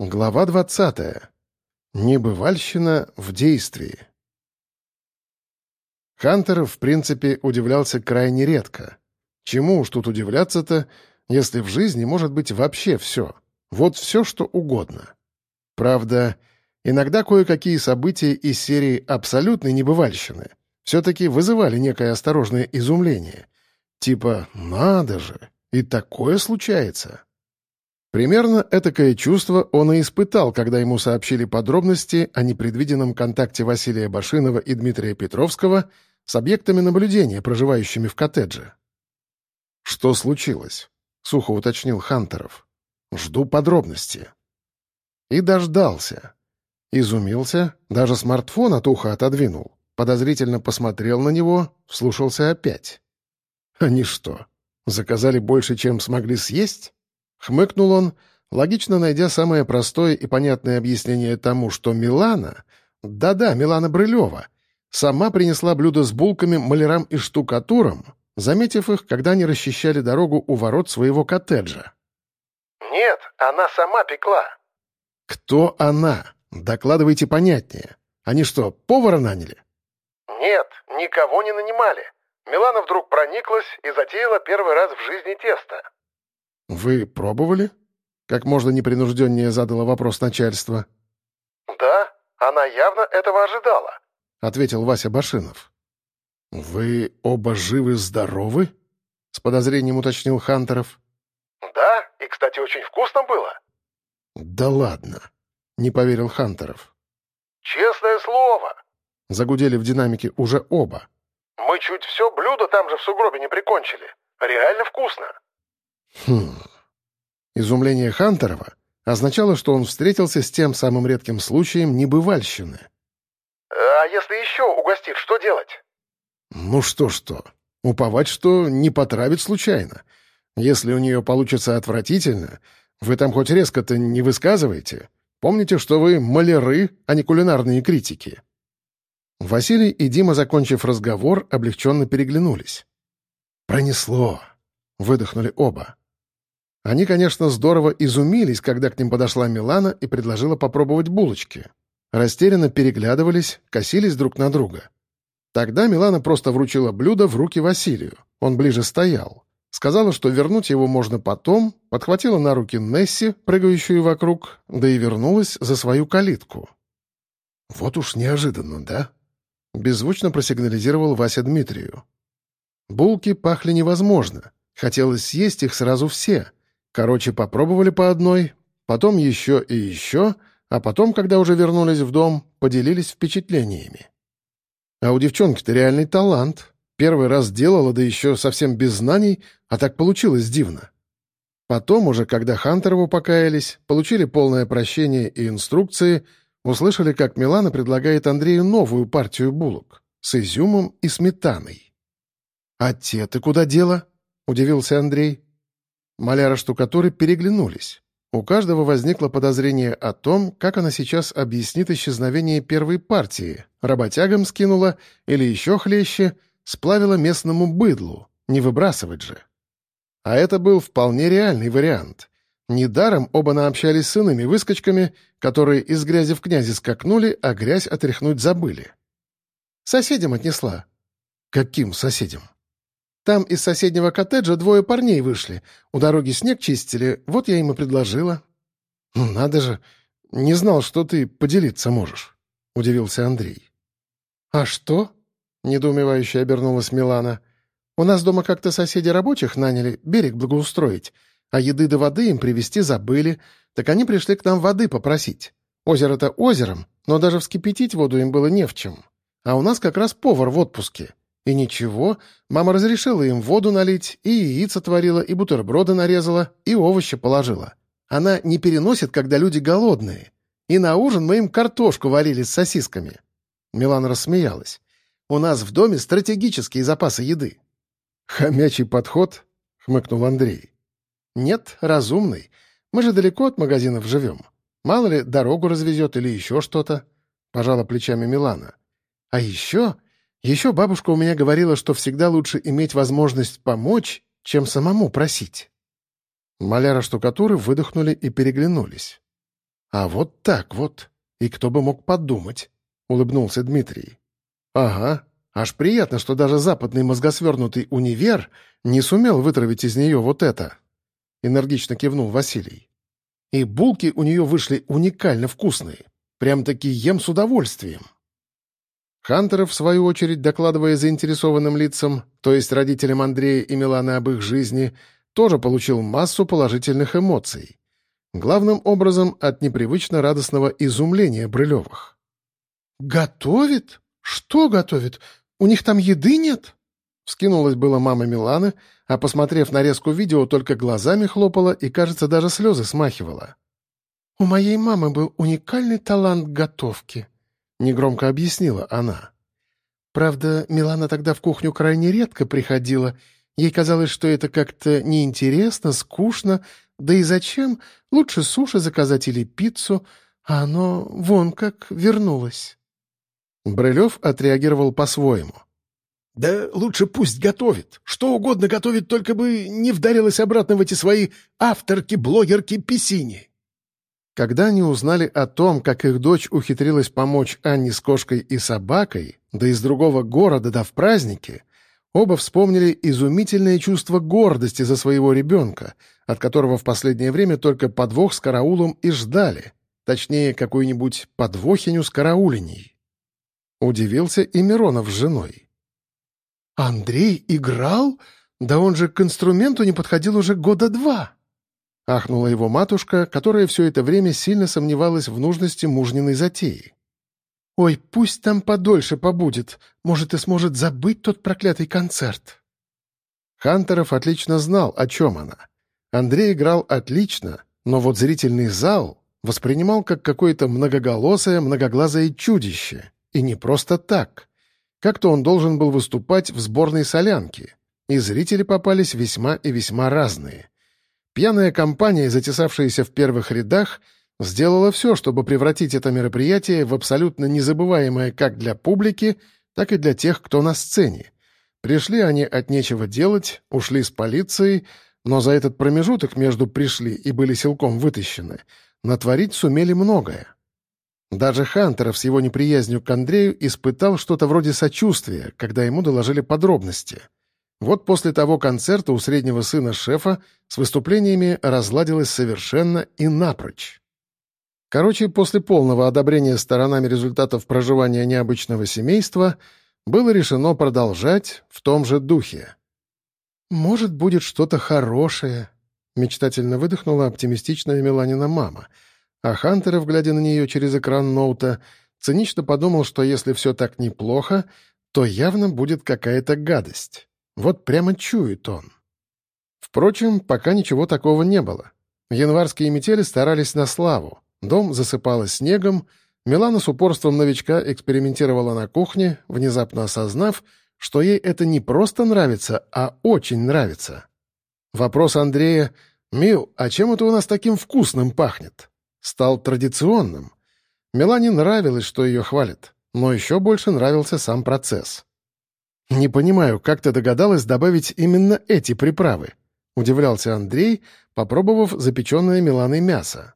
Глава 20. Небывальщина в действии. Хантер, в принципе, удивлялся крайне редко. Чему уж тут удивляться-то, если в жизни может быть вообще все. Вот все, что угодно. Правда, иногда кое-какие события из серии абсолютной небывальщины все-таки вызывали некое осторожное изумление. Типа «надо же, и такое случается». Примерно этакое чувство он и испытал, когда ему сообщили подробности о непредвиденном контакте Василия Башинова и Дмитрия Петровского с объектами наблюдения, проживающими в коттедже. «Что случилось?» — сухо уточнил Хантеров. «Жду подробности». И дождался. Изумился, даже смартфон от уха отодвинул, подозрительно посмотрел на него, вслушался опять. «Они что, заказали больше, чем смогли съесть?» Хмыкнул он, логично найдя самое простое и понятное объяснение тому, что Милана, да-да, Милана Брылева, сама принесла блюдо с булками малярам и штукатурам, заметив их, когда они расчищали дорогу у ворот своего коттеджа. «Нет, она сама пекла». «Кто она? Докладывайте понятнее. Они что, повара наняли?» «Нет, никого не нанимали. Милана вдруг прониклась и затеяла первый раз в жизни тесто. «Вы пробовали?» — как можно непринужденнее задало вопрос начальства. «Да, она явно этого ожидала», — ответил Вася Башинов. «Вы оба живы-здоровы?» — с подозрением уточнил Хантеров. «Да, и, кстати, очень вкусно было». «Да ладно», — не поверил Хантеров. «Честное слово», — загудели в динамике уже оба. «Мы чуть все блюдо там же в сугробе не прикончили. Реально вкусно». Хм. Изумление Хантерова означало, что он встретился с тем самым редким случаем небывальщины. «А если еще угостит, что делать?» «Ну что-что. Уповать, что не потравит случайно. Если у нее получится отвратительно, вы там хоть резко-то не высказываете. Помните, что вы маляры, а не кулинарные критики». Василий и Дима, закончив разговор, облегченно переглянулись. «Пронесло», — выдохнули оба. Они, конечно, здорово изумились, когда к ним подошла Милана и предложила попробовать булочки. Растерянно переглядывались, косились друг на друга. Тогда Милана просто вручила блюдо в руки Василию. Он ближе стоял. Сказала, что вернуть его можно потом, подхватила на руки Несси, прыгающую вокруг, да и вернулась за свою калитку. «Вот уж неожиданно, да?» — беззвучно просигнализировал Вася Дмитрию. Булки пахли невозможно. Хотелось съесть их сразу все — Короче, попробовали по одной, потом еще и еще, а потом, когда уже вернулись в дом, поделились впечатлениями. А у девчонки-то реальный талант. Первый раз делала, да еще совсем без знаний, а так получилось дивно. Потом уже, когда Хантерову покаялись, получили полное прощение и инструкции, услышали, как Милана предлагает Андрею новую партию булок с изюмом и сметаной. «А те ты куда дела?» — удивился Андрей. Маляра-штукатуры переглянулись. У каждого возникло подозрение о том, как она сейчас объяснит исчезновение первой партии. Работягам скинула или еще хлеще, сплавила местному быдлу. Не выбрасывать же. А это был вполне реальный вариант. Недаром оба наобщались с иными выскочками, которые из грязи в князи скакнули, а грязь отряхнуть забыли. «Соседям отнесла». «Каким соседям?» Там из соседнего коттеджа двое парней вышли. У дороги снег чистили, вот я им и предложила». «Ну надо же, не знал, что ты поделиться можешь», — удивился Андрей. «А что?» — недоумевающе обернулась Милана. «У нас дома как-то соседи рабочих наняли берег благоустроить, а еды до воды им привезти забыли, так они пришли к нам воды попросить. Озеро-то озером, но даже вскипятить воду им было не в чем. А у нас как раз повар в отпуске. И ничего, мама разрешила им воду налить, и яйца творила, и бутерброды нарезала, и овощи положила. Она не переносит, когда люди голодные. И на ужин мы им картошку варили с сосисками». Милана рассмеялась. «У нас в доме стратегические запасы еды». «Хомячий подход?» — хмыкнул Андрей. «Нет, разумный. Мы же далеко от магазинов живем. Мало ли, дорогу развезет или еще что-то», — пожала плечами Милана. «А еще еще бабушка у меня говорила, что всегда лучше иметь возможность помочь, чем самому просить. Маляра штукатуры выдохнули и переглянулись. А вот так вот. И кто бы мог подумать?» — улыбнулся Дмитрий. «Ага, аж приятно, что даже западный мозгосвернутый универ не сумел вытравить из нее вот это». Энергично кивнул Василий. «И булки у нее вышли уникально вкусные. Прям-таки ем с удовольствием». Хантеров, в свою очередь, докладывая заинтересованным лицам, то есть родителям Андрея и Миланы об их жизни, тоже получил массу положительных эмоций. Главным образом от непривычно радостного изумления Брылевых. «Готовит? Что готовит? У них там еды нет?» Вскинулась была мама Миланы, а, посмотрев нарезку видео, только глазами хлопала и, кажется, даже слезы смахивала. «У моей мамы был уникальный талант готовки», — негромко объяснила она. «Правда, Милана тогда в кухню крайне редко приходила. Ей казалось, что это как-то неинтересно, скучно, да и зачем? Лучше суши заказать или пиццу, а оно вон как вернулось». Брылев отреагировал по-своему. «Да лучше пусть готовит. Что угодно готовит, только бы не вдарилась обратно в эти свои авторки, блогерки, писини». Когда они узнали о том, как их дочь ухитрилась помочь Анне с кошкой и собакой, да из другого города, да в празднике, оба вспомнили изумительное чувство гордости за своего ребенка, от которого в последнее время только подвох с караулом и ждали, точнее, какую-нибудь подвохиню с карауленей. Удивился и Миронов с женой. «Андрей играл? Да он же к инструменту не подходил уже года два!» Ахнула его матушка, которая все это время сильно сомневалась в нужности мужниной затеи. «Ой, пусть там подольше побудет. Может, и сможет забыть тот проклятый концерт». Хантеров отлично знал, о чем она. Андрей играл отлично, но вот зрительный зал воспринимал как какое-то многоголосое, многоглазое чудище, и не просто так. Как-то он должен был выступать в сборной солянки, и зрители попались весьма и весьма разные. Пьяная компания, затесавшаяся в первых рядах, сделала все, чтобы превратить это мероприятие в абсолютно незабываемое как для публики, так и для тех, кто на сцене. Пришли они от нечего делать, ушли с полицией, но за этот промежуток между «пришли» и были силком вытащены, натворить сумели многое. Даже Хантеров с его неприязнью к Андрею испытал что-то вроде сочувствия, когда ему доложили подробности. Вот после того концерта у среднего сына шефа с выступлениями разладилось совершенно и напрочь. Короче, после полного одобрения сторонами результатов проживания необычного семейства было решено продолжать в том же духе. «Может, будет что-то хорошее», — мечтательно выдохнула оптимистичная Меланина мама — а Хантеров, глядя на нее через экран ноута, цинично подумал, что если все так неплохо, то явно будет какая-то гадость. Вот прямо чует он. Впрочем, пока ничего такого не было. Январские метели старались на славу. Дом засыпало снегом, Милана с упорством новичка экспериментировала на кухне, внезапно осознав, что ей это не просто нравится, а очень нравится. Вопрос Андрея «Мил, а чем это у нас таким вкусным пахнет?» стал традиционным. Мелане нравилось, что ее хвалят, но еще больше нравился сам процесс. «Не понимаю, как ты догадалась добавить именно эти приправы?» — удивлялся Андрей, попробовав запеченное Миланой мясо.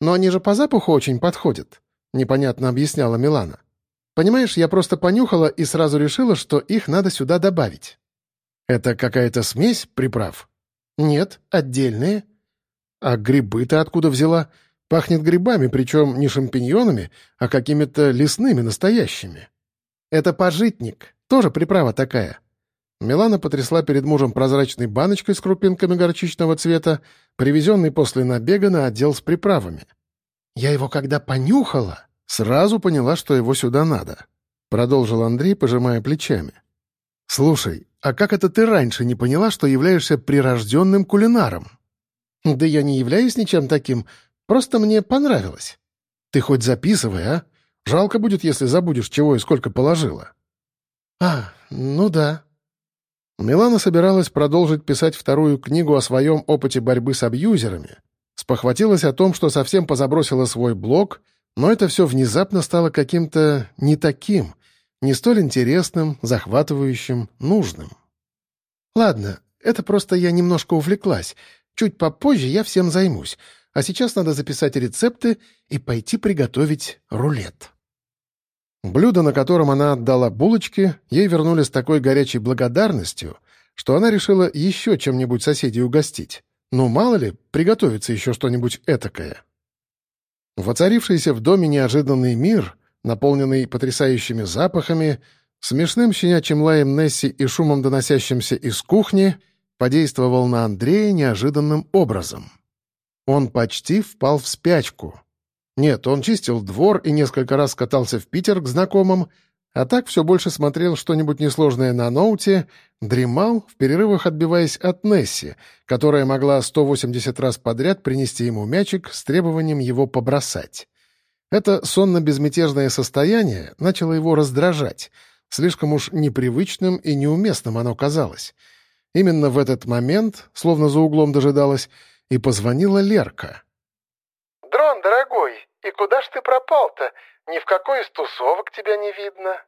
«Но они же по запаху очень подходят», — непонятно объясняла Милана. «Понимаешь, я просто понюхала и сразу решила, что их надо сюда добавить». «Это какая-то смесь приправ?» «Нет, отдельные». «А грибы ты откуда взяла? Пахнет грибами, причем не шампиньонами, а какими-то лесными настоящими. Это пожитник, тоже приправа такая. Милана потрясла перед мужем прозрачной баночкой с крупинками горчичного цвета, привезенной после набега на отдел с приправами. «Я его когда понюхала, сразу поняла, что его сюда надо», — продолжил Андрей, пожимая плечами. «Слушай, а как это ты раньше не поняла, что являешься прирожденным кулинаром?» «Да я не являюсь ничем таким, Просто мне понравилось. Ты хоть записывай, а? Жалко будет, если забудешь, чего и сколько положила». «А, ну да». Милана собиралась продолжить писать вторую книгу о своем опыте борьбы с абьюзерами. Спохватилась о том, что совсем позабросила свой блог, но это все внезапно стало каким-то не таким, не столь интересным, захватывающим, нужным. «Ладно, это просто я немножко увлеклась. Чуть попозже я всем займусь. а сейчас надо записать рецепты и пойти приготовить рулет». Блюдо, на котором она отдала булочки, ей вернули с такой горячей благодарностью, что она решила еще чем-нибудь соседей угостить. Ну, мало ли, приготовится еще что-нибудь этакое. Воцарившийся в доме неожиданный мир, наполненный потрясающими запахами, смешным щенячьим лаем Несси и шумом, доносящимся из кухни, подействовал на Андрея неожиданным образом. Он почти впал в спячку. Нет, он чистил двор и несколько раз катался в Питер к знакомым, а так все больше смотрел что-нибудь несложное на ноуте, дремал, в перерывах отбиваясь от Несси, которая могла 180 раз подряд принести ему мячик с требованием его побросать. Это сонно-безмятежное состояние начало его раздражать. Слишком уж непривычным и неуместным оно казалось. Именно в этот момент, словно за углом дожидалась, и позвонила Лерка. «Дрон, дорогой, и куда ж ты пропал-то? Ни в какой из тусовок тебя не видно».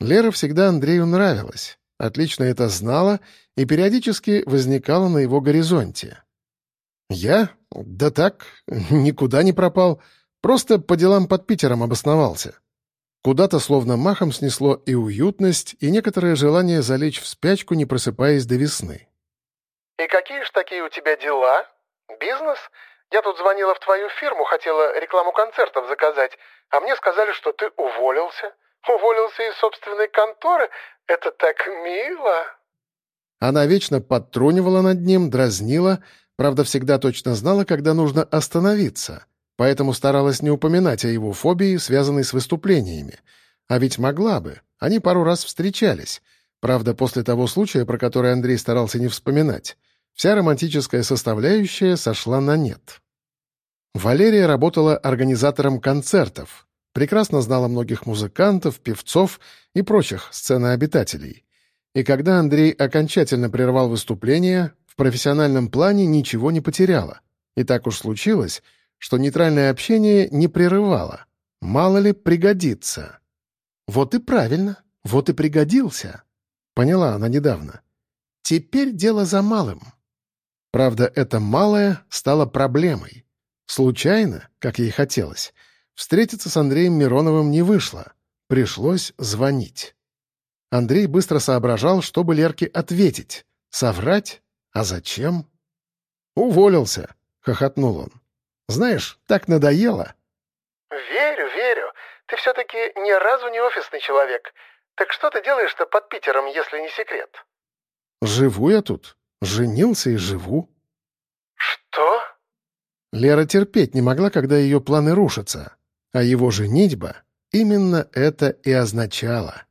Лера всегда Андрею нравилась, отлично это знала и периодически возникала на его горизонте. «Я? Да так, никуда не пропал. Просто по делам под Питером обосновался». Куда-то словно махом снесло и уютность, и некоторое желание залечь в спячку, не просыпаясь до весны. «И какие ж такие у тебя дела? Бизнес? Я тут звонила в твою фирму, хотела рекламу концертов заказать, а мне сказали, что ты уволился. Уволился из собственной конторы? Это так мило!» Она вечно подтрунивала над ним, дразнила, правда, всегда точно знала, когда нужно остановиться, поэтому старалась не упоминать о его фобии, связанной с выступлениями. А ведь могла бы, они пару раз встречались. Правда, после того случая, про который Андрей старался не вспоминать. Вся романтическая составляющая сошла на нет. Валерия работала организатором концертов, прекрасно знала многих музыкантов, певцов и прочих сценообитателей. И когда Андрей окончательно прервал выступление, в профессиональном плане ничего не потеряла. И так уж случилось, что нейтральное общение не прерывало. Мало ли пригодится. Вот и правильно, вот и пригодился. Поняла она недавно. Теперь дело за малым. Правда, это малое стало проблемой. Случайно, как ей хотелось, встретиться с Андреем Мироновым не вышло. Пришлось звонить. Андрей быстро соображал, чтобы Лерке ответить. Соврать? А зачем? «Уволился», — хохотнул он. «Знаешь, так надоело». «Верю, верю. Ты все-таки ни разу не офисный человек. Так что ты делаешь-то под Питером, если не секрет?» «Живу я тут. Женился и живу». «Что?» Лера терпеть не могла, когда ее планы рушатся, а его женитьба именно это и означала.